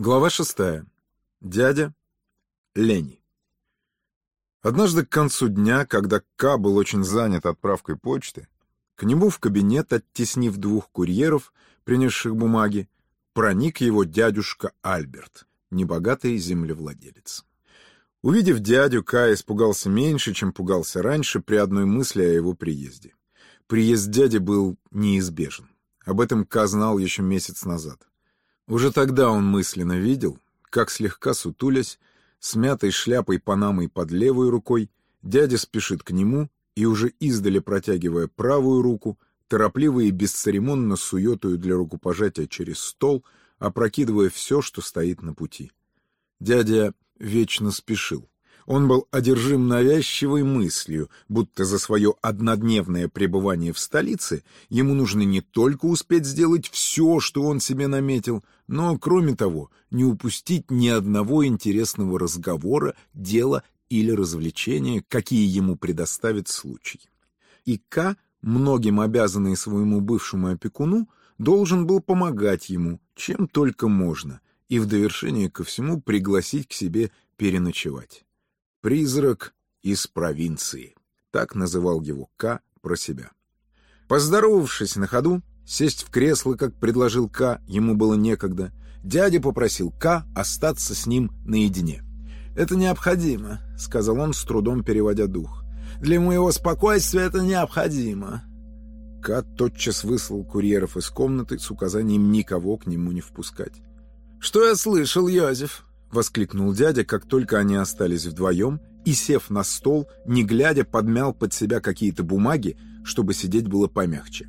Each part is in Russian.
Глава шестая. Дядя Лени. Однажды к концу дня, когда К был очень занят отправкой почты, к нему в кабинет, оттеснив двух курьеров, принесших бумаги, проник его дядюшка Альберт, небогатый землевладелец. Увидев дядю, К испугался меньше, чем пугался раньше при одной мысли о его приезде. Приезд дяди был неизбежен. Об этом К знал еще месяц назад. Уже тогда он мысленно видел, как слегка сутулясь, с мятой шляпой панамой под левой рукой, дядя спешит к нему и уже издали протягивая правую руку, торопливо и бесцеремонно сует ее для рукопожатия через стол, опрокидывая все, что стоит на пути. Дядя вечно спешил. Он был одержим навязчивой мыслью, будто за свое однодневное пребывание в столице ему нужно не только успеть сделать все, что он себе наметил, но, кроме того, не упустить ни одного интересного разговора, дела или развлечения, какие ему предоставит случай. И К, многим обязанный своему бывшему опекуну, должен был помогать ему, чем только можно, и в довершение ко всему пригласить к себе переночевать. «Призрак из провинции». Так называл его К про себя. Поздоровавшись на ходу, сесть в кресло, как предложил К, ему было некогда, дядя попросил К остаться с ним наедине. «Это необходимо», — сказал он, с трудом переводя дух. «Для моего спокойствия это необходимо». К тотчас выслал курьеров из комнаты с указанием никого к нему не впускать. «Что я слышал, Йозеф?» — воскликнул дядя, как только они остались вдвоем, и, сев на стол, не глядя, подмял под себя какие-то бумаги, чтобы сидеть было помягче.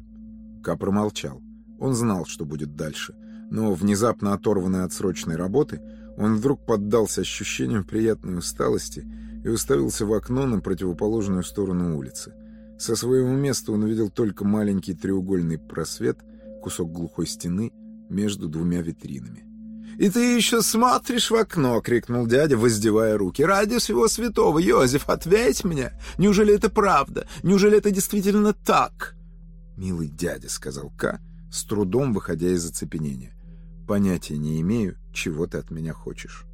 Ка промолчал. Он знал, что будет дальше, но, внезапно оторванный от срочной работы, он вдруг поддался ощущениям приятной усталости и уставился в окно на противоположную сторону улицы. Со своего места он увидел только маленький треугольный просвет, кусок глухой стены между двумя витринами. «И ты еще смотришь в окно!» — крикнул дядя, воздевая руки. «Ради всего святого, Йозеф, ответь мне! Неужели это правда? Неужели это действительно так?» «Милый дядя», — сказал К, с трудом выходя из оцепенения. «Понятия не имею, чего ты от меня хочешь».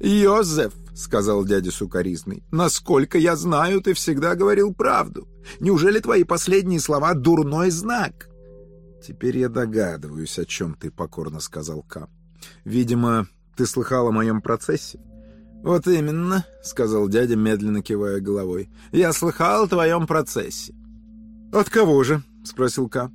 «Йозеф», — сказал дядя сукоризный, — «насколько я знаю, ты всегда говорил правду. Неужели твои последние слова — дурной знак?» «Теперь я догадываюсь, о чем ты покорно сказал К. Видимо, ты слыхал о моем процессе?» «Вот именно», — сказал дядя, медленно кивая головой. «Я слыхал о твоем процессе». «От кого же?» — спросил Ка.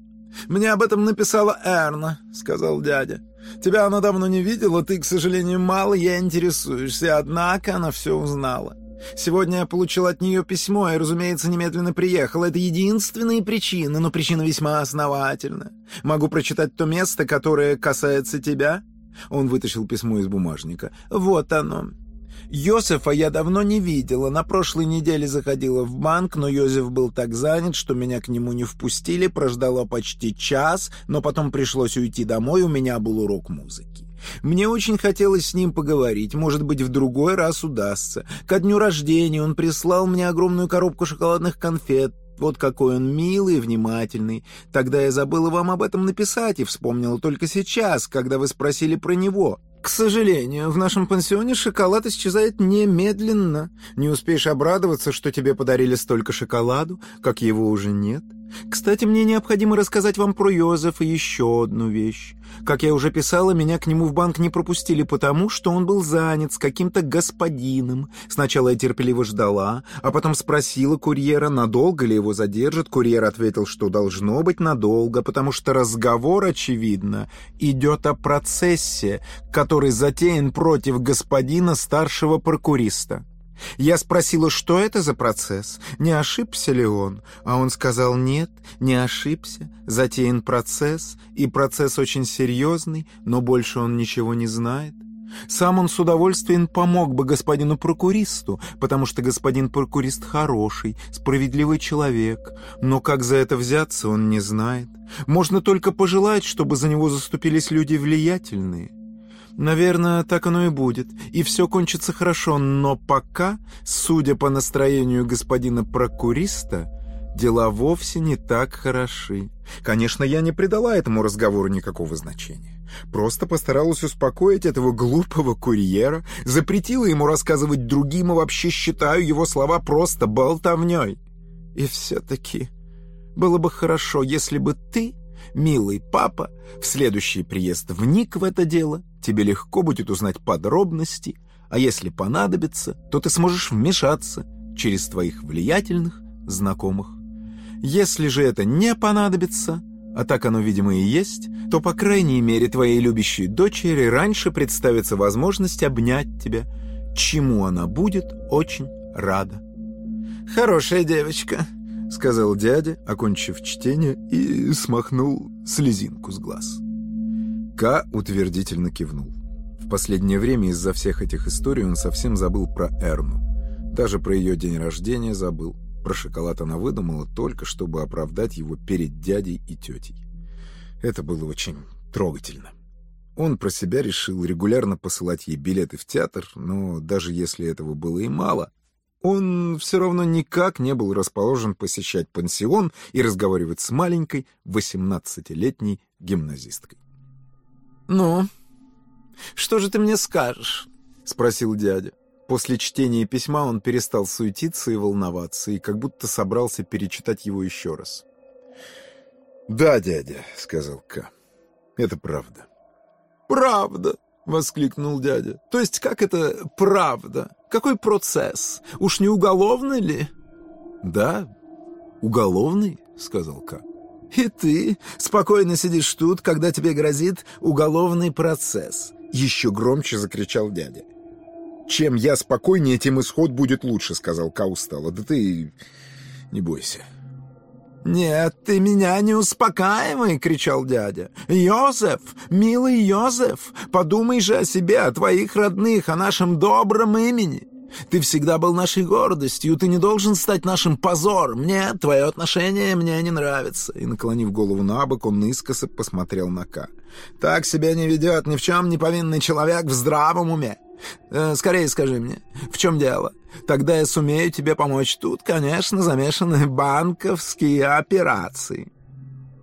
«Мне об этом написала Эрна», — сказал дядя. «Тебя она давно не видела, ты, к сожалению, мало ей интересуешься, однако она все узнала. Сегодня я получил от нее письмо и, разумеется, немедленно приехал. Это единственная причина, но причина весьма основательна. Могу прочитать то место, которое касается тебя?» Он вытащил письмо из бумажника. «Вот оно. Йосефа я давно не видела. На прошлой неделе заходила в банк, но Йозеф был так занят, что меня к нему не впустили. Прождала почти час, но потом пришлось уйти домой, у меня был урок музыки. Мне очень хотелось с ним поговорить, может быть, в другой раз удастся. Ко дню рождения он прислал мне огромную коробку шоколадных конфет. Вот какой он милый и внимательный. Тогда я забыла вам об этом написать и вспомнила только сейчас, когда вы спросили про него. К сожалению, в нашем пансионе шоколад исчезает немедленно. Не успеешь обрадоваться, что тебе подарили столько шоколаду, как его уже нет. Кстати, мне необходимо рассказать вам про Йозефа еще одну вещь. Как я уже писала, меня к нему в банк не пропустили потому, что он был занят с каким-то господином. Сначала я терпеливо ждала, а потом спросила курьера, надолго ли его задержат. Курьер ответил, что должно быть надолго, потому что разговор, очевидно, идет о процессе, который затеян против господина старшего прокуриста. Я спросила, что это за процесс, не ошибся ли он, а он сказал нет, не ошибся, затеян процесс, и процесс очень серьезный, но больше он ничего не знает. Сам он с удовольствием помог бы господину прокуристу, потому что господин прокурист хороший, справедливый человек, но как за это взяться он не знает. Можно только пожелать, чтобы за него заступились люди влиятельные. Наверное, так оно и будет, и все кончится хорошо, но пока, судя по настроению господина прокуриста, дела вовсе не так хороши. Конечно, я не придала этому разговору никакого значения. Просто постаралась успокоить этого глупого курьера, запретила ему рассказывать другим и вообще считаю его слова просто болтовней. И все-таки было бы хорошо, если бы ты, милый папа, в следующий приезд вник в это дело, тебе легко будет узнать подробности, а если понадобится, то ты сможешь вмешаться через твоих влиятельных знакомых. Если же это не понадобится, а так оно, видимо, и есть, то, по крайней мере, твоей любящей дочери раньше представится возможность обнять тебя, чему она будет очень рада. «Хорошая девочка», — сказал дядя, окончив чтение, и смахнул слезинку с глаз. Ка утвердительно кивнул. В последнее время из-за всех этих историй он совсем забыл про Эрну. Даже про ее день рождения забыл. Про шоколад она выдумала только, чтобы оправдать его перед дядей и тетей. Это было очень трогательно. Он про себя решил регулярно посылать ей билеты в театр, но даже если этого было и мало, он все равно никак не был расположен посещать пансион и разговаривать с маленькой, восемнадцатилетней гимназисткой. «Ну, что же ты мне скажешь?» — спросил дядя. После чтения письма он перестал суетиться и волноваться, и как будто собрался перечитать его еще раз. «Да, дядя», — сказал К. — «это правда». «Правда!» — воскликнул дядя. «То есть как это правда? Какой процесс? Уж не уголовный ли?» «Да, уголовный», — сказал К. «И ты спокойно сидишь тут, когда тебе грозит уголовный процесс», — еще громче закричал дядя. «Чем я спокойнее, тем исход будет лучше», — сказал Ка устало. «Да ты не бойся». «Нет, ты меня не успокаивай!» — кричал дядя. «Йозеф, милый Йозеф, подумай же о себе, о твоих родных, о нашем добром имени. Ты всегда был нашей гордостью, ты не должен стать нашим позором. Нет, твое отношение мне не нравится». И, наклонив голову на бок, он искоса посмотрел на Ка. «Так себя не ведет ни в чем не повинный человек в здравом уме. Э, скорее скажи мне, в чем дело? Тогда я сумею тебе помочь. Тут, конечно, замешаны банковские операции».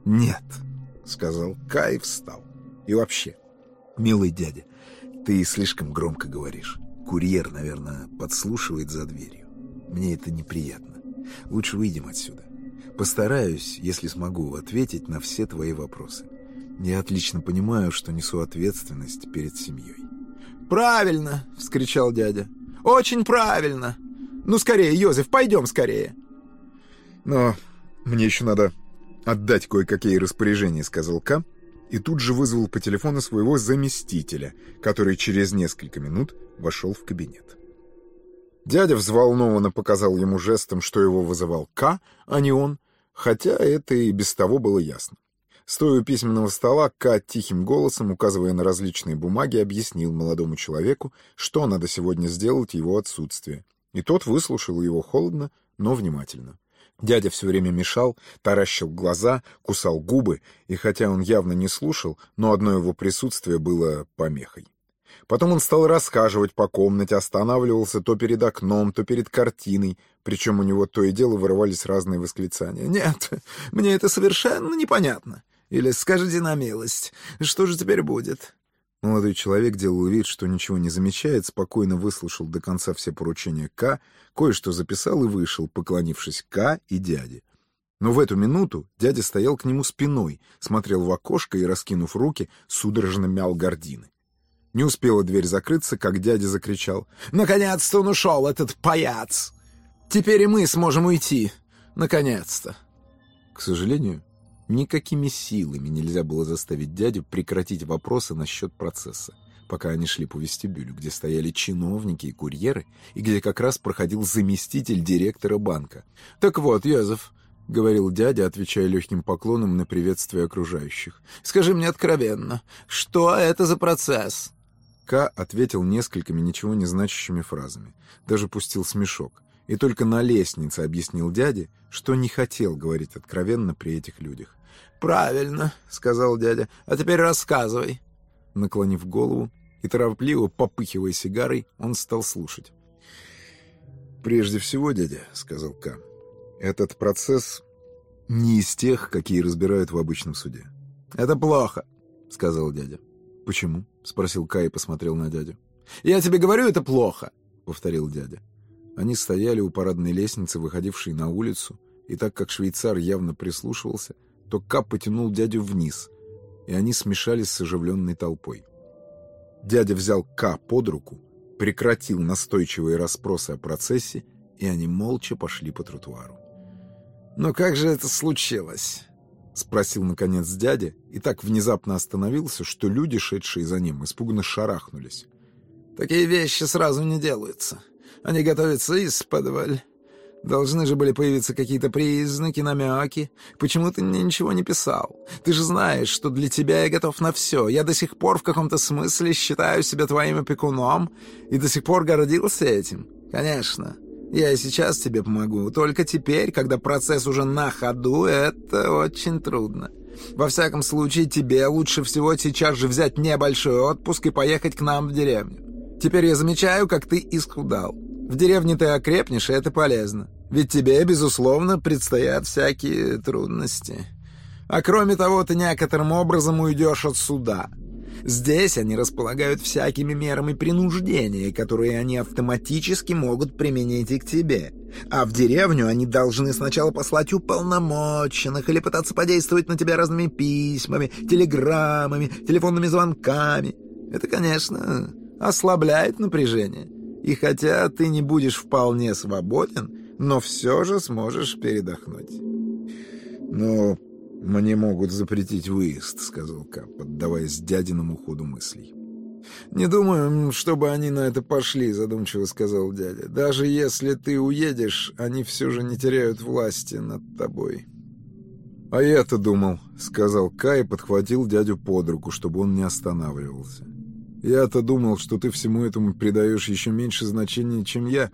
«Нет», — сказал Кай встал. «И вообще, милый дядя, ты слишком громко говоришь». Курьер, наверное, подслушивает за дверью. Мне это неприятно. Лучше выйдем отсюда. Постараюсь, если смогу, ответить на все твои вопросы. Я отлично понимаю, что несу ответственность перед семьей. «Правильно!» — вскричал дядя. «Очень правильно! Ну, скорее, Йозеф, пойдем скорее!» «Но мне еще надо отдать кое-какие распоряжения», — сказал Ка, и тут же вызвал по телефону своего заместителя, который через несколько минут вошел в кабинет. Дядя взволнованно показал ему жестом, что его вызывал К, а не он, хотя это и без того было ясно. Стоя у письменного стола, К тихим голосом, указывая на различные бумаги, объяснил молодому человеку, что надо сегодня сделать его отсутствие. И тот выслушал его холодно, но внимательно. Дядя все время мешал, таращил глаза, кусал губы, и хотя он явно не слушал, но одно его присутствие было помехой. Потом он стал рассказывать по комнате, останавливался то перед окном, то перед картиной, причем у него то и дело вырывались разные восклицания. «Нет, мне это совершенно непонятно». Или «Скажите на милость, что же теперь будет?» Молодой человек делал вид, что ничего не замечает, спокойно выслушал до конца все поручения К, кое-что записал и вышел, поклонившись К и дяде. Но в эту минуту дядя стоял к нему спиной, смотрел в окошко и, раскинув руки, судорожно мял гордины. Не успела дверь закрыться, как дядя закричал. «Наконец-то он ушел, этот паяц! Теперь и мы сможем уйти! Наконец-то!» К сожалению, Никакими силами нельзя было заставить дядю прекратить вопросы насчет процесса, пока они шли по вестибюлю, где стояли чиновники и курьеры, и где как раз проходил заместитель директора банка. «Так вот, Йозеф», — говорил дядя, отвечая легким поклоном на приветствие окружающих, — «скажи мне откровенно, что это за процесс?» К ответил несколькими ничего не значащими фразами, даже пустил смешок, и только на лестнице объяснил дяде, что не хотел говорить откровенно при этих людях. «Правильно», — сказал дядя. «А теперь рассказывай». Наклонив голову и торопливо попыхивая сигарой, он стал слушать. «Прежде всего, дядя», — сказал К, — «этот процесс Не из тех, какие разбирают в обычном суде. «Это плохо», — сказал дядя. «Почему?» — спросил Кай и посмотрел на дядю. «Я тебе говорю, это плохо», — повторил дядя. Они стояли у парадной лестницы, выходившей на улицу, и так как швейцар явно прислушивался, то Кап потянул дядю вниз, и они смешались с оживленной толпой. Дядя взял Ка под руку, прекратил настойчивые расспросы о процессе, и они молча пошли по тротуару. «Но как же это случилось?» — спросил, наконец, дядя, и так внезапно остановился, что люди, шедшие за ним, испуганно шарахнулись. «Такие вещи сразу не делаются. Они готовятся из-под Должны же были появиться какие-то признаки, намеки. Почему ты мне ничего не писал? Ты же знаешь, что для тебя я готов на все. Я до сих пор в каком-то смысле считаю себя твоим опекуном и до сих пор гордился этим. Конечно, я и сейчас тебе помогу. Только теперь, когда процесс уже на ходу, это очень трудно. Во всяком случае, тебе лучше всего сейчас же взять небольшой отпуск и поехать к нам в деревню. Теперь я замечаю, как ты исхудал. В деревне ты окрепнешь, и это полезно. Ведь тебе, безусловно, предстоят всякие трудности. А кроме того, ты некоторым образом уйдешь от суда. Здесь они располагают всякими мерами принуждения, которые они автоматически могут применить и к тебе. А в деревню они должны сначала послать уполномоченных или пытаться подействовать на тебя разными письмами, телеграммами, телефонными звонками. Это, конечно, ослабляет напряжение. И хотя ты не будешь вполне свободен, но все же сможешь передохнуть. Но мне могут запретить выезд, сказал Кап, поддаваясь дядиному ходу мыслей. «Не думаю, чтобы они на это пошли», — задумчиво сказал дядя. «Даже если ты уедешь, они все же не теряют власти над тобой». «А я-то думал», — сказал Кай и подхватил дядю под руку, чтобы он не останавливался. Я-то думал, что ты всему этому придаешь еще меньше значения, чем я.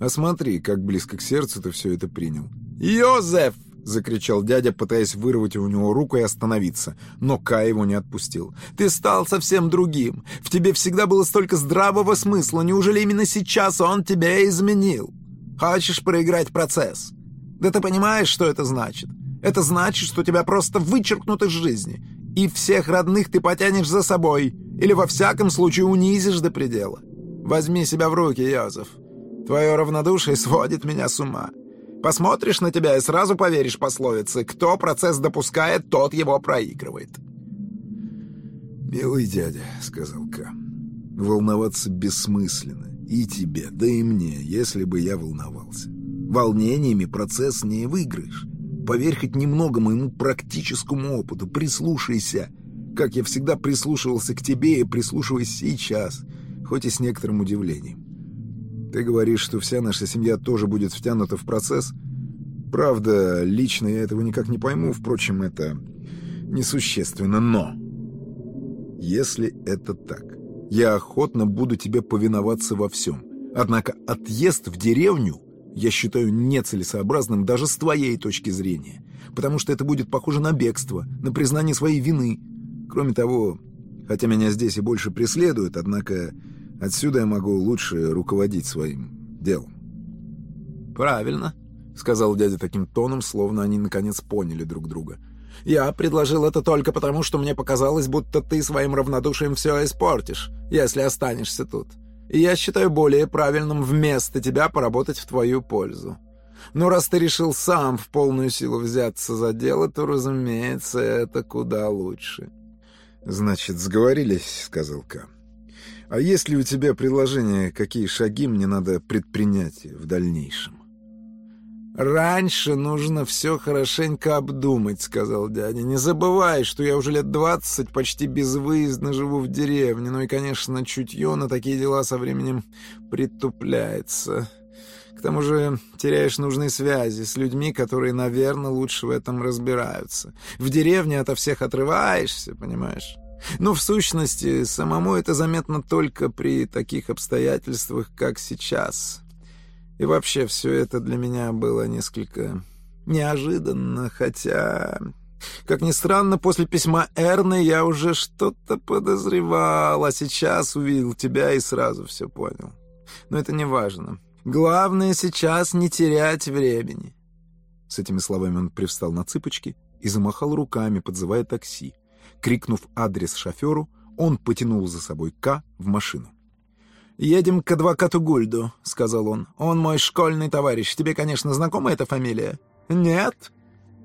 А смотри, как близко к сердцу ты все это принял. «Йозеф!» — закричал дядя, пытаясь вырвать у него руку и остановиться. Но Кай его не отпустил. «Ты стал совсем другим. В тебе всегда было столько здравого смысла. Неужели именно сейчас он тебя изменил? Хочешь проиграть процесс? Да ты понимаешь, что это значит? Это значит, что тебя просто вычеркнут из жизни и всех родных ты потянешь за собой, или во всяком случае унизишь до предела. Возьми себя в руки, Йозеф. Твое равнодушие сводит меня с ума. Посмотришь на тебя и сразу поверишь пословице «Кто процесс допускает, тот его проигрывает». «Милый дядя», — сказал К, — «волноваться бессмысленно. И тебе, да и мне, если бы я волновался. Волнениями процесс не выиграешь. Поверь хоть немного моему практическому опыту, прислушайся, как я всегда прислушивался к тебе и прислушиваюсь сейчас, хоть и с некоторым удивлением. Ты говоришь, что вся наша семья тоже будет втянута в процесс. Правда, лично я этого никак не пойму, впрочем, это несущественно, но... Если это так, я охотно буду тебе повиноваться во всем. Однако отъезд в деревню я считаю нецелесообразным даже с твоей точки зрения, потому что это будет похоже на бегство, на признание своей вины. Кроме того, хотя меня здесь и больше преследуют, однако отсюда я могу лучше руководить своим делом. «Правильно», — сказал дядя таким тоном, словно они наконец поняли друг друга. «Я предложил это только потому, что мне показалось, будто ты своим равнодушием все испортишь, если останешься тут и я считаю более правильным вместо тебя поработать в твою пользу. Но раз ты решил сам в полную силу взяться за дело, то, разумеется, это куда лучше». «Значит, сговорились», — сказал К. «А есть ли у тебя предложение, какие шаги мне надо предпринять в дальнейшем?» «Раньше нужно все хорошенько обдумать», — сказал дядя. «Не забывай, что я уже лет двадцать почти безвыездно живу в деревне. Ну и, конечно, чутье на такие дела со временем притупляется. К тому же теряешь нужные связи с людьми, которые, наверное, лучше в этом разбираются. В деревне ото всех отрываешься, понимаешь?» Но в сущности, самому это заметно только при таких обстоятельствах, как сейчас. И вообще все это для меня было несколько неожиданно, хотя... Как ни странно, после письма Эрны я уже что-то подозревал, а сейчас увидел тебя и сразу все понял. Но это не важно. Главное сейчас не терять времени. С этими словами он привстал на цыпочки и замахал руками, подзывая такси. Крикнув адрес шоферу, он потянул за собой К в машину. «Едем к адвокату Гульду», — сказал он. «Он мой школьный товарищ. Тебе, конечно, знакома эта фамилия?» «Нет?»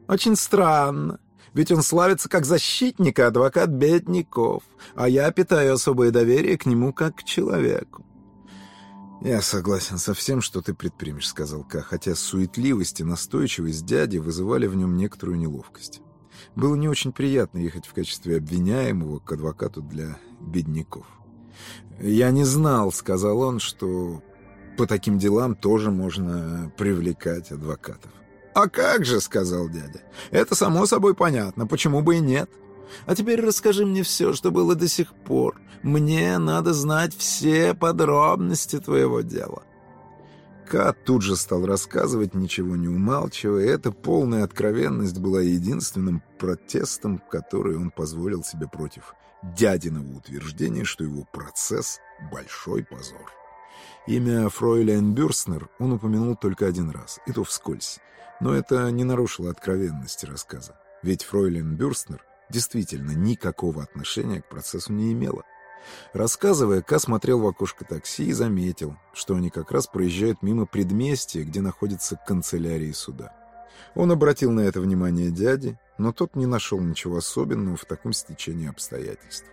«Очень странно. Ведь он славится как защитник и адвокат бедняков, а я питаю особое доверие к нему как к человеку. «Я согласен со всем, что ты предпримешь», — сказал Ка, хотя суетливость и настойчивость дяди вызывали в нем некоторую неловкость. Было не очень приятно ехать в качестве обвиняемого к адвокату для бедняков. «Я не знал», — сказал он, — «что по таким делам тоже можно привлекать адвокатов». «А как же», — сказал дядя, — «это само собой понятно, почему бы и нет. А теперь расскажи мне все, что было до сих пор. Мне надо знать все подробности твоего дела». Кат тут же стал рассказывать, ничего не умалчивая. Эта полная откровенность была единственным протестом, который он позволил себе против дядиного утверждения, что его процесс — большой позор. Имя Фройлен Бюрстнер он упомянул только один раз, и то вскользь. Но это не нарушило откровенности рассказа. Ведь Фройлен Бюрстнер действительно никакого отношения к процессу не имела. Рассказывая, Ка смотрел в окошко такси и заметил, что они как раз проезжают мимо предместья, где находится канцелярия суда. Он обратил на это внимание дяди, но тот не нашел ничего особенного в таком стечении обстоятельств.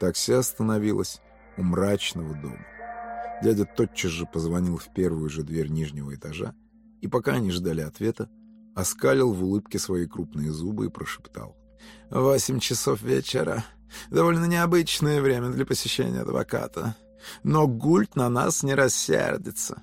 Такси остановилось у мрачного дома. Дядя тотчас же позвонил в первую же дверь нижнего этажа, и пока они ждали ответа, оскалил в улыбке свои крупные зубы и прошептал. Восемь часов вечера. Довольно необычное время для посещения адвоката. Но Гульт на нас не рассердится.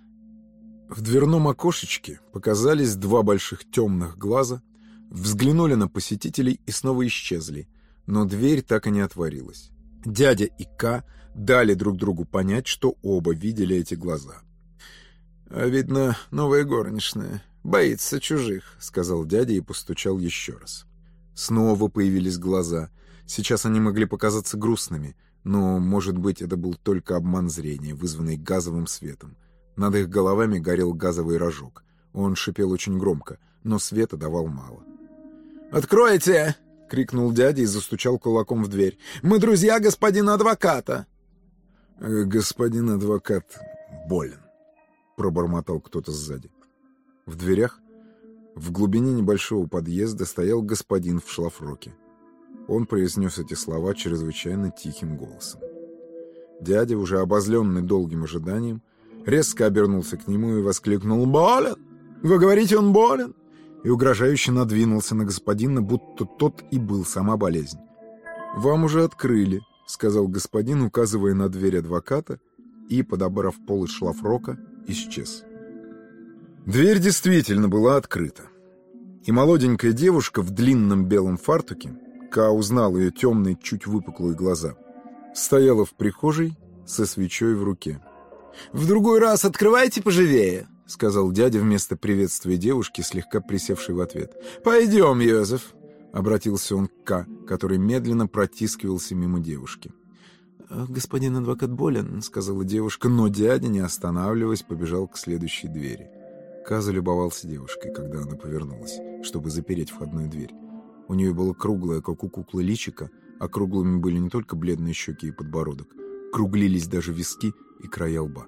В дверном окошечке показались два больших темных глаза, взглянули на посетителей и снова исчезли, но дверь так и не отворилась. Дядя и К дали друг другу понять, что оба видели эти глаза. «А «Видно, новая горничная. Боится чужих», — сказал дядя и постучал еще раз. Снова появились глаза. Сейчас они могли показаться грустными, но, может быть, это был только обман зрения, вызванный газовым светом. Над их головами горел газовый рожок. Он шипел очень громко, но света давал мало. «Откройте!» — крикнул дядя и застучал кулаком в дверь. «Мы друзья господина адвоката!» «Э, «Господин адвокат болен», — пробормотал кто-то сзади. В дверях в глубине небольшого подъезда стоял господин в шлафроке. Он произнес эти слова чрезвычайно тихим голосом. Дядя, уже обозленный долгим ожиданием, резко обернулся к нему и воскликнул «Болен! Вы говорите, он болен?» и угрожающе надвинулся на господина, будто тот и был сама болезнь. «Вам уже открыли», — сказал господин, указывая на дверь адвоката, и, подобрав пол из шлафрока, исчез. Дверь действительно была открыта. И молоденькая девушка в длинном белом фартуке, Ка узнал ее темные, чуть выпуклые глаза, стояла в прихожей со свечой в руке. «В другой раз открывайте поживее», — сказал дядя вместо приветствия девушки, слегка присевшей в ответ. «Пойдем, Йозеф», — обратился он к Ка, который медленно протискивался мимо девушки. «Господин адвокат болен», — сказала девушка, но дядя, не останавливаясь, побежал к следующей двери. Ка залюбовался девушкой, когда она повернулась, чтобы запереть входную дверь. У нее было круглое, как у куклы, личико, а круглыми были не только бледные щеки и подбородок. Круглились даже виски и края лба.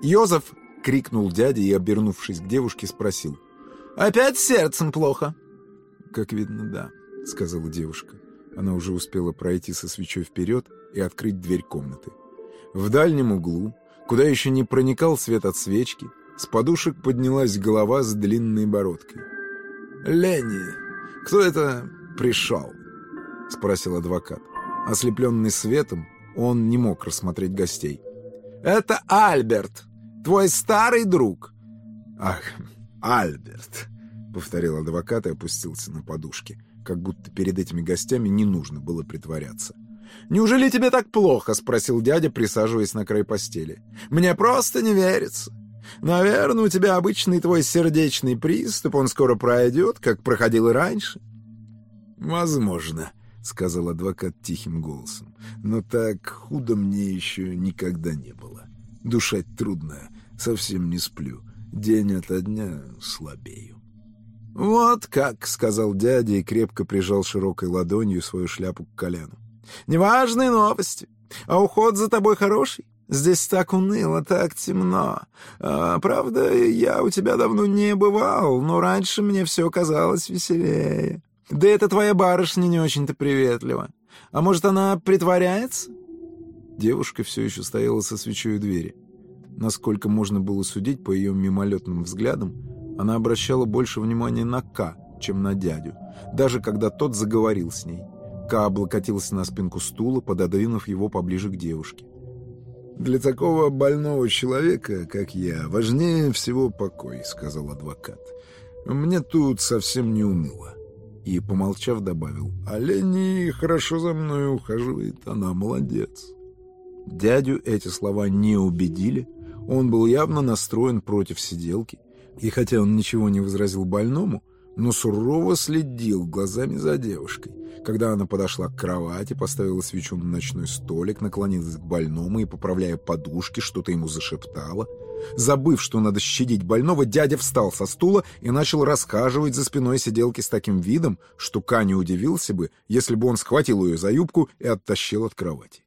«Йозеф!» — крикнул дядя и, обернувшись к девушке, спросил. «Опять сердцем плохо?» «Как видно, да», — сказала девушка. Она уже успела пройти со свечой вперед и открыть дверь комнаты. В дальнем углу, куда еще не проникал свет от свечки, с подушек поднялась голова с длинной бородкой. «Ленни, кто это пришел?» — спросил адвокат. Ослепленный светом, он не мог рассмотреть гостей. «Это Альберт, твой старый друг». «Ах, Альберт», — повторил адвокат и опустился на подушки, как будто перед этими гостями не нужно было притворяться. «Неужели тебе так плохо?» — спросил дядя, присаживаясь на край постели. «Мне просто не верится. Наверное, у тебя обычный твой сердечный приступ, он скоро пройдет, как проходил и раньше». «Возможно», — сказал адвокат тихим голосом, «но так худо мне еще никогда не было. Душать трудно, совсем не сплю, день ото дня слабею». «Вот как», — сказал дядя и крепко прижал широкой ладонью свою шляпу к колену. «Неважные новости. А уход за тобой хороший? Здесь так уныло, так темно. А, правда, я у тебя давно не бывал, но раньше мне все казалось веселее. Да это твоя барышня не очень-то приветлива. А может, она притворяется?» Девушка все еще стояла со свечой у двери. Насколько можно было судить по ее мимолетным взглядам, она обращала больше внимания на К, чем на дядю, даже когда тот заговорил с ней. К облокотился на спинку стула, пододвинув его поближе к девушке. «Для такого больного человека, как я, важнее всего покой», — сказал адвокат. «Мне тут совсем не уныло». И, помолчав, добавил, «А хорошо за мной ухаживает, она молодец». Дядю эти слова не убедили, он был явно настроен против сиделки, и хотя он ничего не возразил больному, но сурово следил глазами за девушкой. Когда она подошла к кровати, поставила свечу на ночной столик, наклонилась к больному и, поправляя подушки, что-то ему зашептала. Забыв, что надо щадить больного, дядя встал со стула и начал рассказывать за спиной сиделки с таким видом, что Ка не удивился бы, если бы он схватил ее за юбку и оттащил от кровати.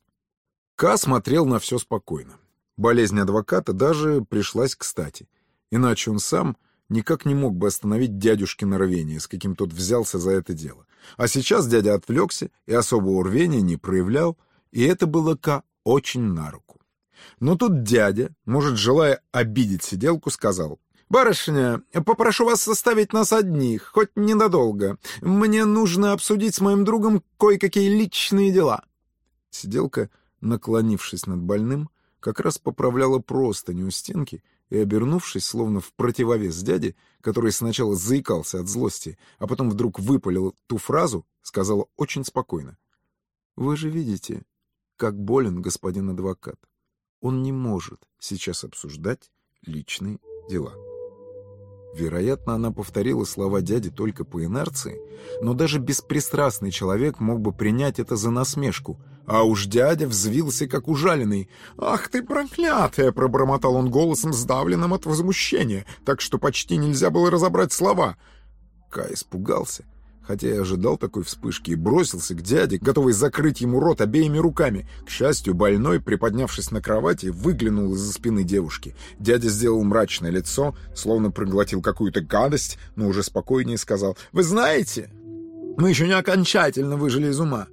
Ка смотрел на все спокойно. Болезнь адвоката даже пришлась кстати. Иначе он сам никак не мог бы остановить дядюшкино рвение, с каким тот взялся за это дело. А сейчас дядя отвлекся и особого рвения не проявлял, и это было Ка очень на руку. Но тут дядя, может, желая обидеть сиделку, сказал, «Барышня, попрошу вас составить нас одних, хоть ненадолго. Мне нужно обсудить с моим другом кое-какие личные дела». Сиделка, наклонившись над больным, как раз поправляла простыню у стенки и, обернувшись, словно в противовес дяде, который сначала заикался от злости, а потом вдруг выпалил ту фразу, сказала очень спокойно. «Вы же видите, как болен господин адвокат. Он не может сейчас обсуждать личные дела». Вероятно, она повторила слова дяди только по инерции, но даже беспристрастный человек мог бы принять это за насмешку. А уж дядя взвился, как ужаленный. «Ах ты проклятая!» — пробормотал он голосом, сдавленным от возмущения, так что почти нельзя было разобрать слова. Кай испугался хотя и ожидал такой вспышки, и бросился к дяде, готовый закрыть ему рот обеими руками. К счастью, больной, приподнявшись на кровати, выглянул из-за спины девушки. Дядя сделал мрачное лицо, словно проглотил какую-то гадость, но уже спокойнее сказал, «Вы знаете, мы еще не окончательно выжили из ума.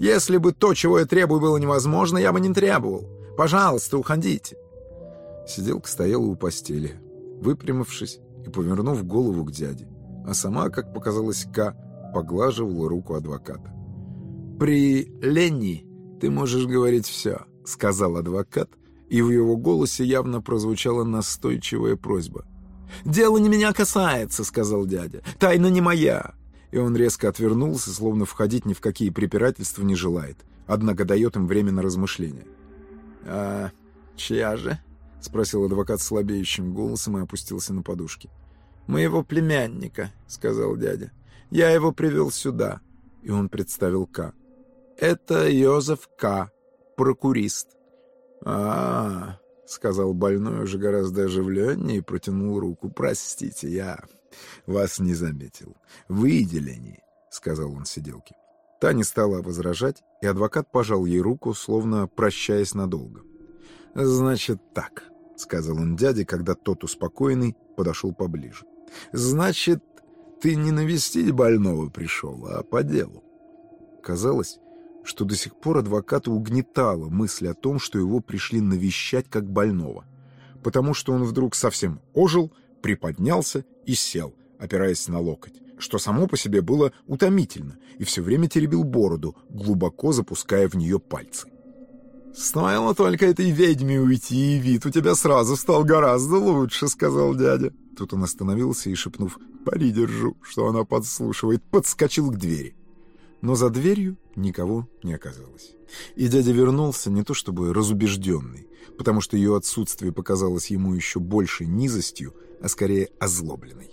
Если бы то, чего я требую, было невозможно, я бы не требовал. Пожалуйста, уходите». Сиделка стояла у постели, выпрямившись и повернув голову к дяде а сама, как показалось Ка, поглаживала руку адвоката. «При Ленни ты можешь говорить все», — сказал адвокат, и в его голосе явно прозвучала настойчивая просьба. «Дело не меня касается», — сказал дядя. «Тайна не моя». И он резко отвернулся, словно входить ни в какие препирательства не желает, однако дает им время на размышления. «А чья же?» — спросил адвокат слабеющим голосом и опустился на подушки. «Моего племянника», — сказал дядя. Я его привел сюда». И он представил К. «Это Йозеф К., прокурист». «А, -а, -а — сказал больной уже гораздо оживленнее и протянул руку. «Простите, я вас не заметил. Выделени», — сказал он сиделке. Та не стала возражать, и адвокат пожал ей руку, словно прощаясь надолго. «Значит так», — сказал он дяде, когда тот успокоенный подошел поближе. «Значит, ты не навестить больного пришел, а по делу. Казалось, что до сих пор адвоката угнетала мысль о том, что его пришли навещать как больного, потому что он вдруг совсем ожил, приподнялся и сел, опираясь на локоть, что само по себе было утомительно, и все время теребил бороду, глубоко запуская в нее пальцы. «Стоило только этой ведьме уйти, и вид у тебя сразу стал гораздо лучше», — сказал дядя. Тут он остановился и, шепнув «Пари держу», что она подслушивает, подскочил к двери. Но за дверью никого не оказалось. И дядя вернулся не то чтобы разубежденный, потому что ее отсутствие показалось ему еще большей низостью, а скорее озлобленной.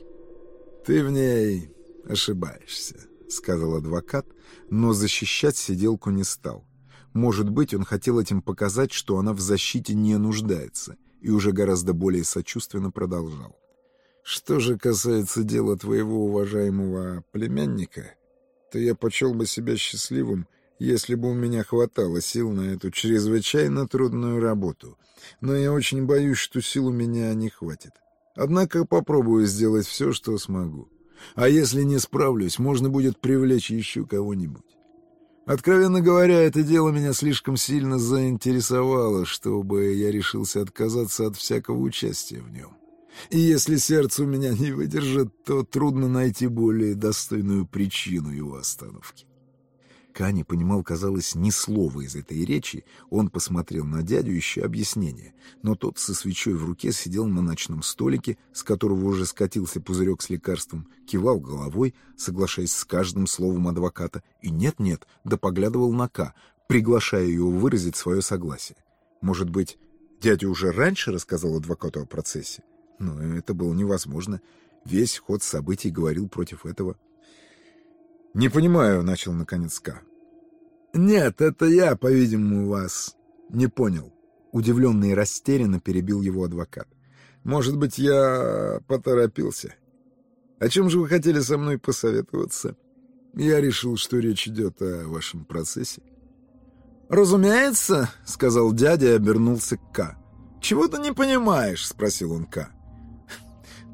«Ты в ней ошибаешься», — сказал адвокат, но защищать сиделку не стал. Может быть, он хотел этим показать, что она в защите не нуждается, и уже гораздо более сочувственно продолжал. Что же касается дела твоего уважаемого племянника, то я почел бы себя счастливым, если бы у меня хватало сил на эту чрезвычайно трудную работу. Но я очень боюсь, что сил у меня не хватит. Однако попробую сделать все, что смогу. А если не справлюсь, можно будет привлечь еще кого-нибудь. Откровенно говоря, это дело меня слишком сильно заинтересовало, чтобы я решился отказаться от всякого участия в нем. И если сердце у меня не выдержит, то трудно найти более достойную причину его остановки. Ка не понимал, казалось, ни слова из этой речи. Он посмотрел на дядю, ища объяснение. Но тот со свечой в руке сидел на ночном столике, с которого уже скатился пузырек с лекарством, кивал головой, соглашаясь с каждым словом адвоката, и нет-нет, да поглядывал на Ка, приглашая его выразить свое согласие. Может быть, дядя уже раньше рассказал адвокату о процессе? Но это было невозможно. Весь ход событий говорил против этого. «Не понимаю», — начал наконец Ка. «Нет, это я, по-видимому, вас не понял». Удивленно и растерянно перебил его адвокат. «Может быть, я поторопился? О чем же вы хотели со мной посоветоваться? Я решил, что речь идет о вашем процессе». «Разумеется», — сказал дядя и обернулся к К. «Чего ты не понимаешь?» — спросил он К.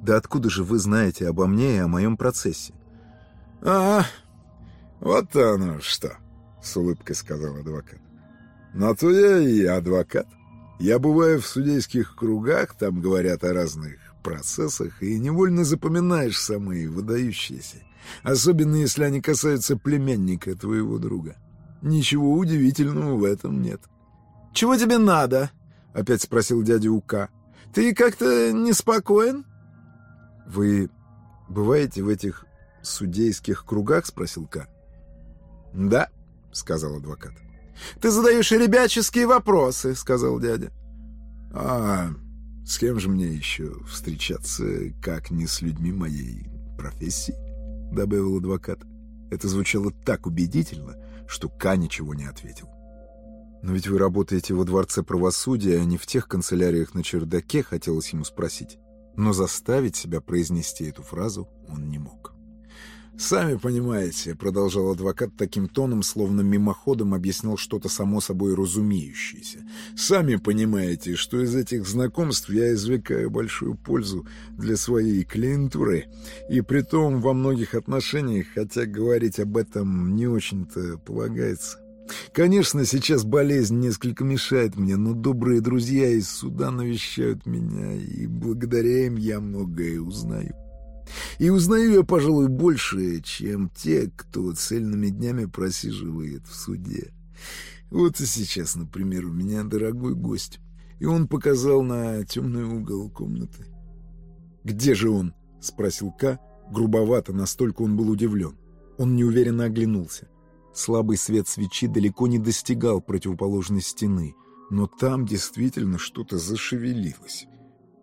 «Да откуда же вы знаете обо мне и о моем процессе?» «А, вот оно что!» — с улыбкой сказал адвокат. «На то я и адвокат. Я бываю в судейских кругах, там говорят о разных процессах, и невольно запоминаешь самые выдающиеся, особенно если они касаются племянника твоего друга. Ничего удивительного в этом нет». «Чего тебе надо?» — опять спросил дядя Ука. «Ты как-то неспокоен?» «Вы бываете в этих судейских кругах?» — спросил Ка. «Да», — сказал адвокат. «Ты задаешь ребяческие вопросы», — сказал дядя. «А с кем же мне еще встречаться, как не с людьми моей профессии?» — добавил адвокат. Это звучало так убедительно, что Ка ничего не ответил. «Но ведь вы работаете во Дворце правосудия, а не в тех канцеляриях на чердаке», — хотелось ему спросить но заставить себя произнести эту фразу он не мог. «Сами понимаете», — продолжал адвокат таким тоном, словно мимоходом объяснял что-то само собой разумеющееся. «Сами понимаете, что из этих знакомств я извлекаю большую пользу для своей клиентуры, и притом во многих отношениях, хотя говорить об этом не очень-то полагается. Конечно, сейчас болезнь несколько мешает мне, но добрые друзья из суда навещают меня, и благодаря им я многое узнаю. И узнаю я, пожалуй, больше, чем те, кто цельными днями просиживает в суде. Вот и сейчас, например, у меня дорогой гость, и он показал на темный угол комнаты. «Где же он?» — спросил К, грубовато, настолько он был удивлен. Он неуверенно оглянулся. Слабый свет свечи далеко не достигал противоположной стены, но там действительно что-то зашевелилось.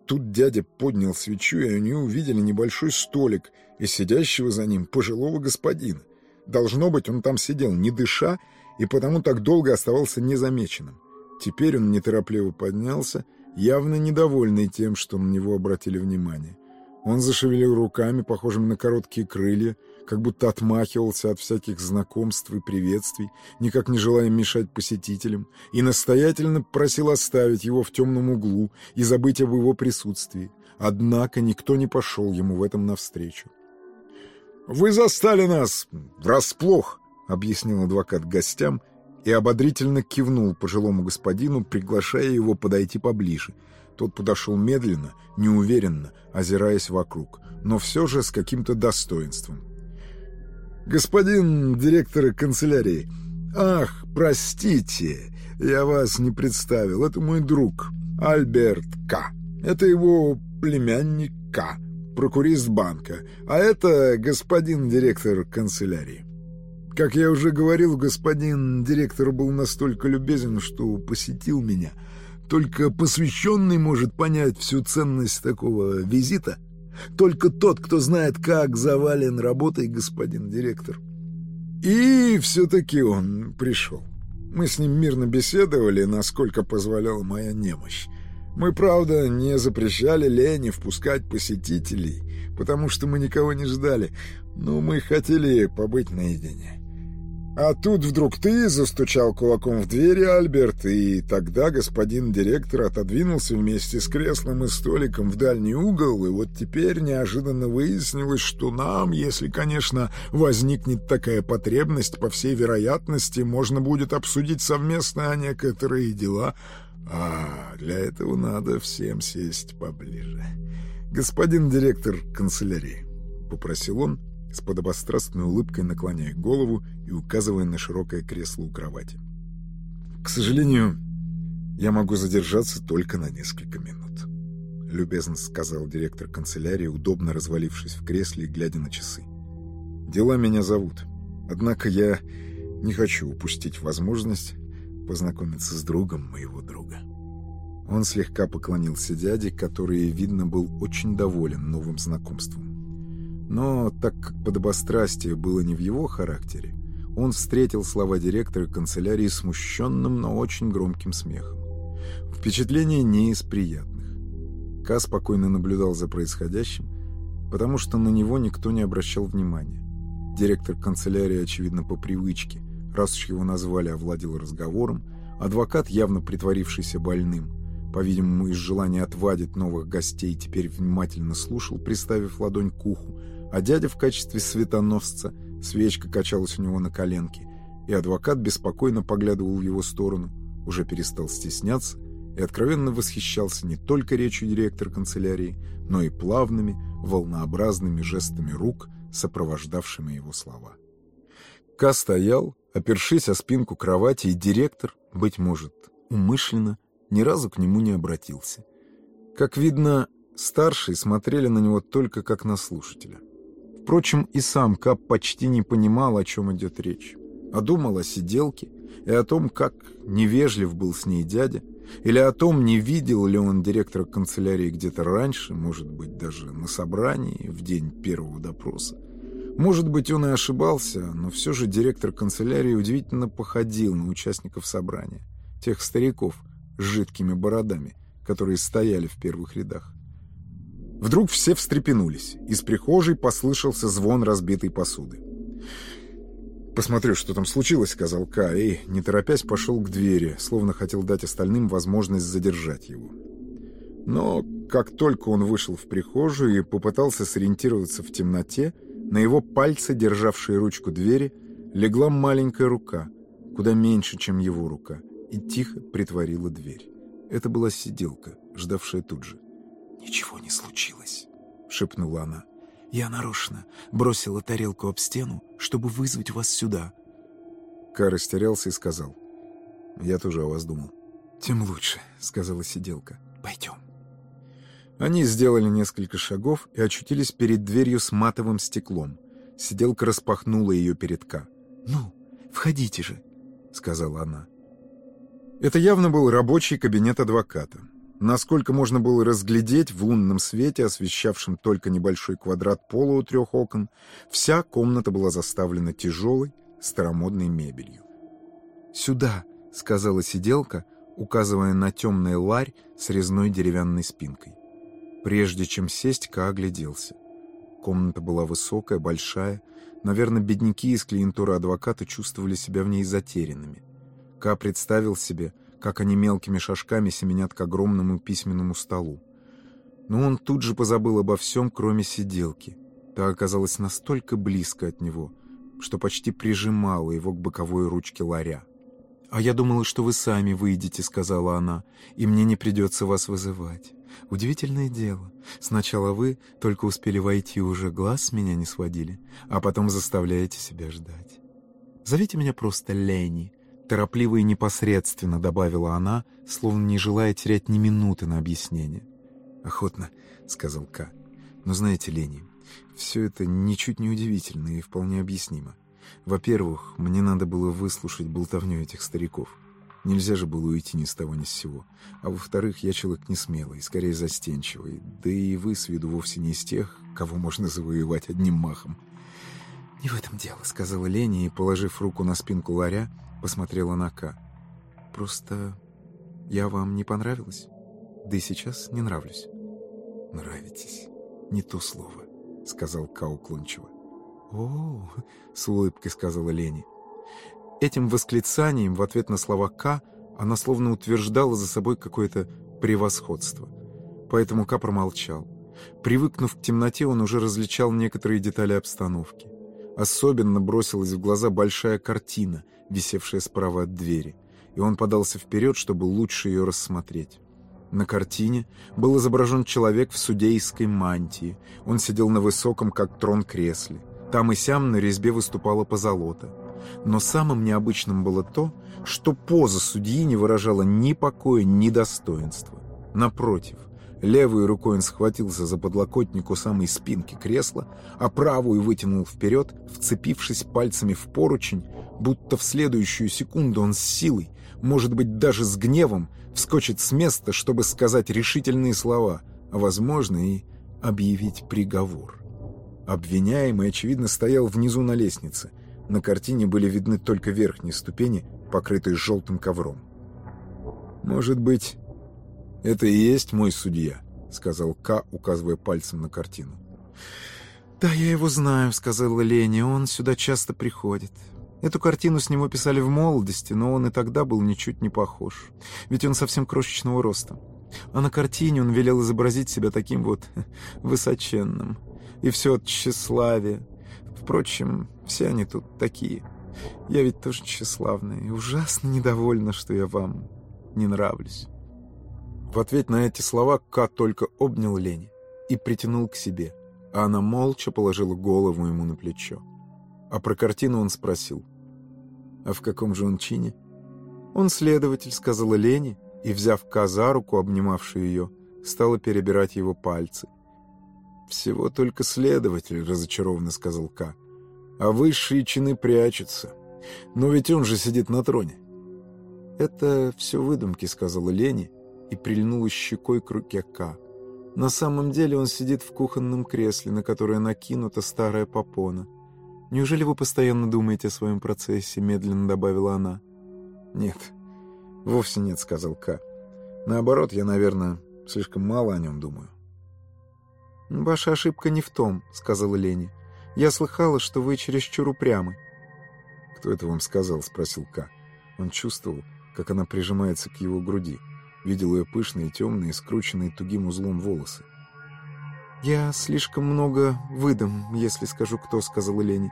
Тут дядя поднял свечу, и они увидели небольшой столик и сидящего за ним пожилого господина. Должно быть, он там сидел, не дыша, и потому так долго оставался незамеченным. Теперь он неторопливо поднялся, явно недовольный тем, что на него обратили внимание. Он зашевелил руками, похожими на короткие крылья, как будто отмахивался от всяких знакомств и приветствий, никак не желая мешать посетителям, и настоятельно просил оставить его в темном углу и забыть об его присутствии. Однако никто не пошел ему в этом навстречу. «Вы застали нас врасплох», — объяснил адвокат гостям и ободрительно кивнул пожилому господину, приглашая его подойти поближе — тот подошел медленно, неуверенно, озираясь вокруг, но все же с каким-то достоинством. «Господин директор канцелярии, ах, простите, я вас не представил, это мой друг, Альберт К. Это его племянник К, прокурист банка, а это господин директор канцелярии». Как я уже говорил, господин директор был настолько любезен, что посетил меня — только посвященный может понять всю ценность такого визита. Только тот, кто знает, как завален работой господин директор. И все-таки он пришел. Мы с ним мирно беседовали, насколько позволяла моя немощь. Мы, правда, не запрещали Лене впускать посетителей, потому что мы никого не ждали, но мы хотели побыть наедине. А тут вдруг ты застучал кулаком в двери, Альберт, и тогда господин директор отодвинулся вместе с креслом и столиком в дальний угол, и вот теперь неожиданно выяснилось, что нам, если, конечно, возникнет такая потребность, по всей вероятности, можно будет обсудить совместно некоторые дела, а для этого надо всем сесть поближе. Господин директор канцелярии, — попросил он, — с подобострастной улыбкой наклоняя голову и указывая на широкое кресло у кровати. «К сожалению, я могу задержаться только на несколько минут», — любезно сказал директор канцелярии, удобно развалившись в кресле и глядя на часы. «Дела меня зовут, однако я не хочу упустить возможность познакомиться с другом моего друга». Он слегка поклонился дяде, который, видно, был очень доволен новым знакомством. Но так как подобострастие было не в его характере, он встретил слова директора канцелярии смущенным, но очень громким смехом. Впечатление не из приятных. Ка спокойно наблюдал за происходящим, потому что на него никто не обращал внимания. Директор канцелярии, очевидно, по привычке, раз уж его назвали, овладел разговором, адвокат, явно притворившийся больным, по-видимому, из желания отвадить новых гостей, теперь внимательно слушал, приставив ладонь к уху, а дядя в качестве светоносца, свечка качалась у него на коленке, и адвокат беспокойно поглядывал в его сторону, уже перестал стесняться и откровенно восхищался не только речью директора канцелярии, но и плавными, волнообразными жестами рук, сопровождавшими его слова. Ка стоял, опершись о спинку кровати, и директор, быть может, умышленно, ни разу к нему не обратился. Как видно, старшие смотрели на него только как на слушателя. Впрочем, и сам Кап почти не понимал, о чем идет речь. А думал о сиделке и о том, как невежлив был с ней дядя, или о том, не видел ли он директора канцелярии где-то раньше, может быть, даже на собрании в день первого допроса. Может быть, он и ошибался, но все же директор канцелярии удивительно походил на участников собрания, тех стариков с жидкими бородами, которые стояли в первых рядах. Вдруг все встрепенулись. Из прихожей послышался звон разбитой посуды. «Посмотрю, что там случилось», — сказал Ка, и, не торопясь, пошел к двери, словно хотел дать остальным возможность задержать его. Но как только он вышел в прихожую и попытался сориентироваться в темноте, на его пальцы, державшие ручку двери, легла маленькая рука, куда меньше, чем его рука, и тихо притворила дверь. Это была сиделка, ждавшая тут же. «Ничего не случилось», — шепнула она. «Я нарочно бросила тарелку об стену, чтобы вызвать вас сюда». Ка растерялся и сказал. «Я тоже о вас думал». «Тем лучше», — сказала сиделка. «Пойдем». Они сделали несколько шагов и очутились перед дверью с матовым стеклом. Сиделка распахнула ее перед Ка. «Ну, входите же», — сказала она. Это явно был рабочий кабинет адвоката. Насколько можно было разглядеть в лунном свете, освещавшем только небольшой квадрат пола у трех окон, вся комната была заставлена тяжелой, старомодной мебелью. «Сюда», — сказала сиделка, указывая на темный ларь с резной деревянной спинкой. Прежде чем сесть, Ка огляделся. Комната была высокая, большая. Наверное, бедняки из клиентуры адвоката чувствовали себя в ней затерянными. Ка представил себе, как они мелкими шажками семенят к огромному письменному столу. Но он тут же позабыл обо всем, кроме сиделки. Та оказалась настолько близко от него, что почти прижимала его к боковой ручке ларя. «А я думала, что вы сами выйдете», — сказала она, — «и мне не придется вас вызывать. Удивительное дело. Сначала вы только успели войти, уже глаз с меня не сводили, а потом заставляете себя ждать. Зовите меня просто Лени, Торопливо и непосредственно добавила она, словно не желая терять ни минуты на объяснение. «Охотно», — сказал К. «Но знаете, Лени, все это ничуть не удивительно и вполне объяснимо. Во-первых, мне надо было выслушать болтовню этих стариков. Нельзя же было уйти ни с того ни с сего. А во-вторых, я человек не смелый, скорее застенчивый. Да и вы с виду вовсе не из тех, кого можно завоевать одним махом. «Не в этом дело», — сказала Лени и, положив руку на спинку ларя, посмотрела на Ка. «Просто я вам не понравилась?» Да и сейчас не нравлюсь». «Нравитесь. Не то слово», — сказал Ка уклончиво. «О, — с улыбкой сказала Лени. Этим восклицанием в ответ на слова К она словно утверждала за собой какое-то превосходство. Поэтому Ка промолчал. Привыкнув к темноте, он уже различал некоторые детали обстановки. Особенно бросилась в глаза большая картина, висевшая справа от двери, и он подался вперед, чтобы лучше ее рассмотреть. На картине был изображен человек в судейской мантии. Он сидел на высоком, как трон, кресле. Там и сям на резьбе выступала позолота. Но самым необычным было то, что поза судьи не выражала ни покоя, ни достоинства. Напротив, левой рукой он схватился за подлокотник у самой спинки кресла, а правую вытянул вперед, вцепившись пальцами в поручень, будто в следующую секунду он с силой, может быть, даже с гневом, вскочит с места, чтобы сказать решительные слова, а, возможно, и объявить приговор. Обвиняемый, очевидно, стоял внизу на лестнице. На картине были видны только верхние ступени, покрытые желтым ковром. «Может быть, это и есть мой судья», — сказал К, указывая пальцем на картину. «Да, я его знаю», — сказала Леня, — «он сюда часто приходит. Эту картину с него писали в молодости, но он и тогда был ничуть не похож, ведь он совсем крошечного роста. А на картине он велел изобразить себя таким вот высоченным. И все от тщеславия. Впрочем, все они тут такие. Я ведь тоже тщеславная и ужасно недовольна, что я вам не нравлюсь. В ответ на эти слова Ка только обнял Лени и притянул к себе, а она молча положила голову ему на плечо. А про картину он спросил. «А в каком же он чине?» «Он следователь», — сказала Лени, и, взяв Ка за руку, обнимавшую ее, стала перебирать его пальцы. «Всего только следователь», — разочарованно сказал Ка. «А высшие чины прячутся. Но ведь он же сидит на троне». «Это все выдумки», — сказала Лени, и прильнула щекой к руке Ка. «На самом деле он сидит в кухонном кресле, на которое накинута старая попона». «Неужели вы постоянно думаете о своем процессе?» — медленно добавила она. «Нет, вовсе нет», — сказал К. «Наоборот, я, наверное, слишком мало о нем думаю». «Ваша ошибка не в том», — сказала Лени. «Я слыхала, что вы чересчур упрямы». «Кто это вам сказал?» — спросил К. Он чувствовал, как она прижимается к его груди. Видел ее пышные, темные, скрученные тугим узлом волосы. «Я слишком много выдам, если скажу кто», — сказала Лени.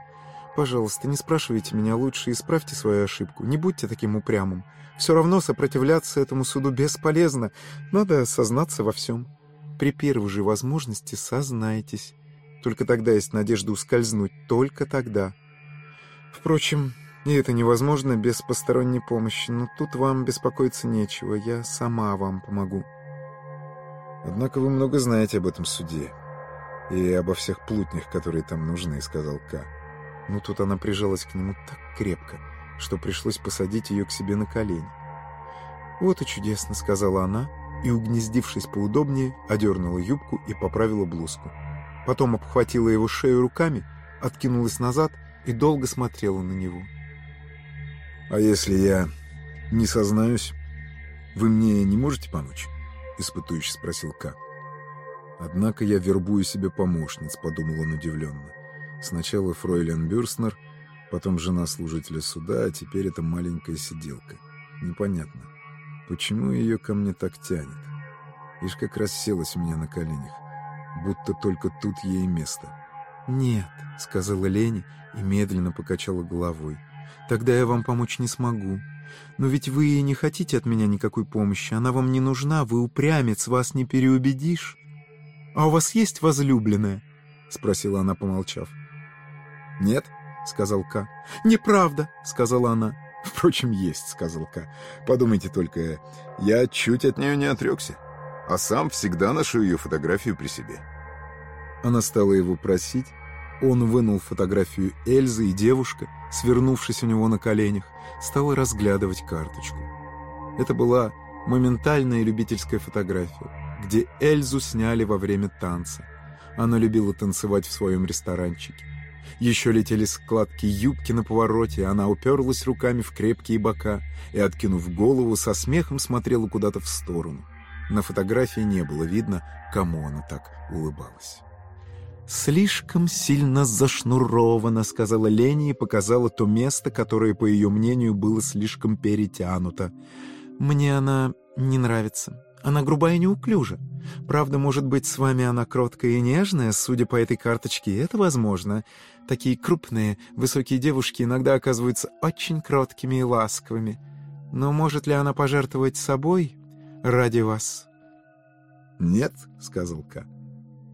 «Пожалуйста, не спрашивайте меня лучше, исправьте свою ошибку. Не будьте таким упрямым. Все равно сопротивляться этому суду бесполезно. Надо сознаться во всем. При первой же возможности сознайтесь. Только тогда есть надежда ускользнуть. Только тогда. Впрочем, и это невозможно без посторонней помощи. Но тут вам беспокоиться нечего. Я сама вам помогу». «Однако вы много знаете об этом суде и обо всех плутнях, которые там нужны», — сказал К. Ну, тут она прижалась к нему так крепко, что пришлось посадить ее к себе на колени. «Вот и чудесно», — сказала она, и, угнездившись поудобнее, одернула юбку и поправила блузку. Потом обхватила его шею руками, откинулась назад и долго смотрела на него. «А если я не сознаюсь, вы мне не можете помочь?» — испытующе спросил К. «Однако я вербую себе помощниц», — подумал он удивленно. Сначала фройлен Бюрстнер, потом жена служителя суда, а теперь эта маленькая сиделка. Непонятно, почему ее ко мне так тянет? Ишь, как расселась у меня на коленях, будто только тут ей место. «Нет», — сказала Лени и медленно покачала головой. «Тогда я вам помочь не смогу. Но ведь вы и не хотите от меня никакой помощи. Она вам не нужна, вы упрямец, вас не переубедишь». «А у вас есть возлюбленная?» — спросила она, помолчав. «Нет», — сказал К. «Неправда», — сказала она. «Впрочем, есть», — сказал К. «Подумайте только, я чуть от нее не отрекся, а сам всегда ношу ее фотографию при себе». Она стала его просить. Он вынул фотографию Эльзы, и девушка, свернувшись у него на коленях, стала разглядывать карточку. Это была моментальная любительская фотография, где Эльзу сняли во время танца. Она любила танцевать в своем ресторанчике. Еще летели складки юбки на повороте, она уперлась руками в крепкие бока и, откинув голову, со смехом смотрела куда-то в сторону. На фотографии не было видно, кому она так улыбалась. «Слишком сильно зашнуровано», — сказала Лени и показала то место, которое, по ее мнению, было слишком перетянуто. «Мне она не нравится. Она грубая и неуклюжа. Правда, может быть, с вами она кроткая и нежная, судя по этой карточке, это возможно. Такие крупные, высокие девушки иногда оказываются очень кроткими и ласковыми. Но может ли она пожертвовать собой ради вас?» «Нет», — сказал Ка.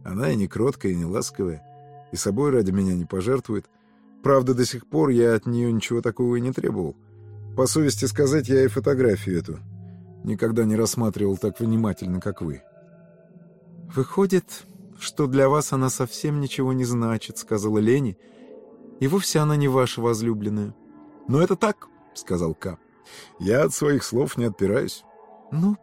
Она и не кроткая, и не ласковая, и собой ради меня не пожертвует. Правда, до сих пор я от нее ничего такого и не требовал. По совести сказать, я и фотографию эту никогда не рассматривал так внимательно, как вы. «Выходит, что для вас она совсем ничего не значит», — сказала Лени, — «и вовсе она не ваша возлюбленная». «Но это так», — сказал Ка. «Я от своих слов не отпираюсь». «Ну,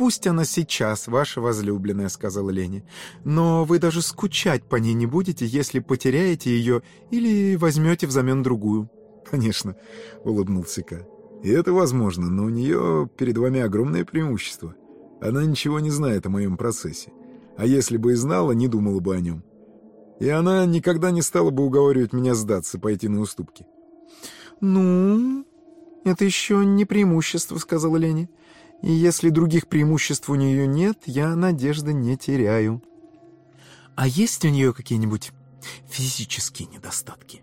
пусть она сейчас ваша возлюбленная», — сказала Лени. «Но вы даже скучать по ней не будете, если потеряете ее или возьмете взамен другую». «Конечно», — улыбнулся Ка. «И это возможно, но у нее перед вами огромное преимущество. Она ничего не знает о моем процессе. А если бы и знала, не думала бы о нем. И она никогда не стала бы уговаривать меня сдаться, пойти на уступки». «Ну, это еще не преимущество», — сказала Лени. И если других преимуществ у нее нет, я надежды не теряю. А есть у нее какие-нибудь физические недостатки?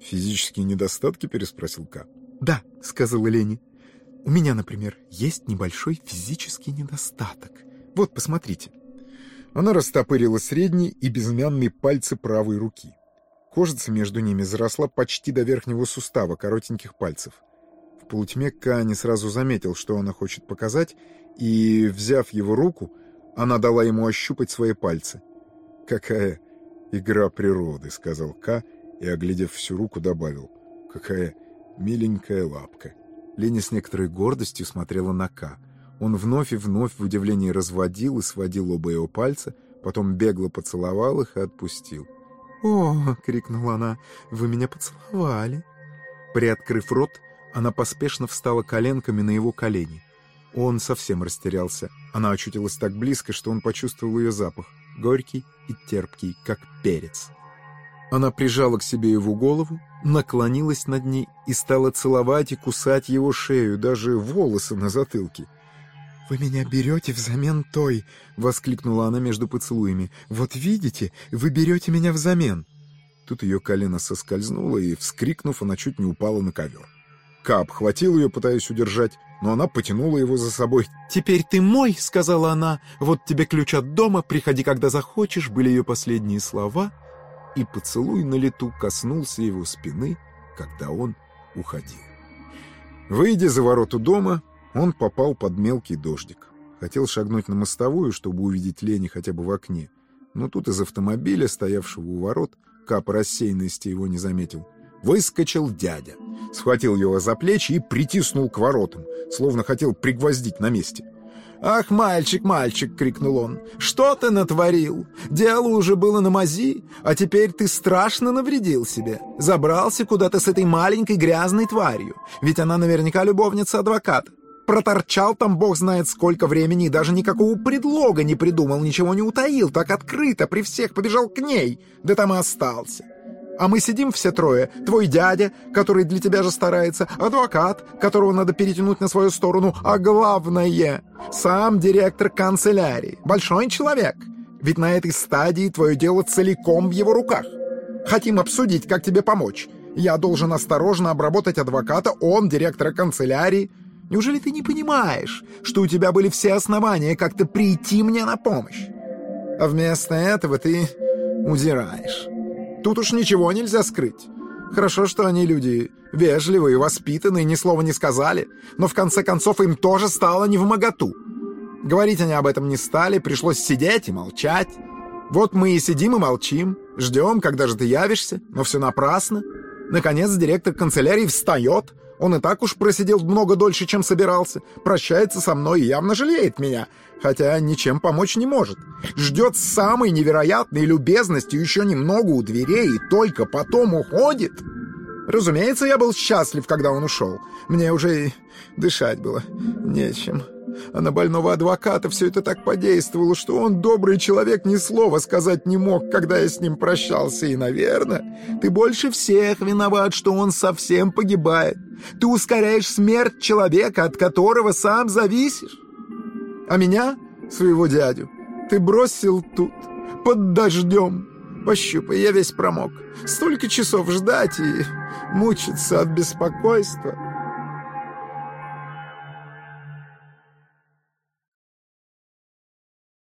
«Физические недостатки?» — переспросил Ка. «Да», — сказала Лени. «У меня, например, есть небольшой физический недостаток. Вот, посмотрите». Она растопырила средний и безымянные пальцы правой руки. Кожица между ними заросла почти до верхнего сустава коротеньких пальцев — полутьме Ка не сразу заметил, что она хочет показать, и, взяв его руку, она дала ему ощупать свои пальцы. «Какая игра природы», — сказал Ка, и, оглядев всю руку, добавил. «Какая миленькая лапка». Лени с некоторой гордостью смотрела на Ка. Он вновь и вновь в удивлении разводил и сводил оба его пальца, потом бегло поцеловал их и отпустил. «О!» — крикнула она. «Вы меня поцеловали!» Приоткрыв рот, она поспешно встала коленками на его колени. Он совсем растерялся. Она очутилась так близко, что он почувствовал ее запах. Горький и терпкий, как перец. Она прижала к себе его голову, наклонилась над ней и стала целовать и кусать его шею, даже волосы на затылке. «Вы меня берете взамен той!» — воскликнула она между поцелуями. «Вот видите, вы берете меня взамен!» Тут ее колено соскользнуло, и, вскрикнув, она чуть не упала на ковер. Кап хватил ее, пытаясь удержать, но она потянула его за собой. «Теперь ты мой!» — сказала она. «Вот тебе ключ от дома, приходи, когда захочешь», — были ее последние слова. И поцелуй на лету коснулся его спины, когда он уходил. Выйдя за вороту дома, он попал под мелкий дождик. Хотел шагнуть на мостовую, чтобы увидеть Лени хотя бы в окне. Но тут из автомобиля, стоявшего у ворот, Кап рассеянности его не заметил, выскочил дядя, схватил его за плечи и притиснул к воротам, словно хотел пригвоздить на месте. «Ах, мальчик, мальчик!» — крикнул он. «Что ты натворил? Дело уже было на мази, а теперь ты страшно навредил себе. Забрался куда-то с этой маленькой грязной тварью, ведь она наверняка любовница адвоката. Проторчал там бог знает сколько времени и даже никакого предлога не придумал, ничего не утаил, так открыто при всех побежал к ней, да там и остался. А мы сидим все трое. Твой дядя, который для тебя же старается, адвокат, которого надо перетянуть на свою сторону, а главное — сам директор канцелярии. Большой человек. Ведь на этой стадии твое дело целиком в его руках. Хотим обсудить, как тебе помочь. Я должен осторожно обработать адвоката, он директора канцелярии. Неужели ты не понимаешь, что у тебя были все основания как-то прийти мне на помощь? А вместо этого ты удираешь». Тут уж ничего нельзя скрыть. Хорошо, что они люди вежливые, воспитанные, ни слова не сказали, но в конце концов им тоже стало не в моготу. Говорить они об этом не стали, пришлось сидеть и молчать. Вот мы и сидим и молчим, ждем, когда же ты явишься, но все напрасно. Наконец директор канцелярии встает, он и так уж просидел много дольше, чем собирался. Прощается со мной и явно жалеет меня, хотя ничем помочь не может. Ждет самой невероятной любезности еще немного у дверей и только потом уходит. Разумеется, я был счастлив, когда он ушел. Мне уже и дышать было нечем. А на больного адвоката все это так подействовало, что он, добрый человек, ни слова сказать не мог, когда я с ним прощался. И, наверное, ты больше всех виноват, что он совсем погибает. Ты ускоряешь смерть человека, от которого сам зависишь. А меня, своего дядю, ты бросил тут, под дождем. Пощупай, я весь промок. Столько часов ждать и мучиться от беспокойства.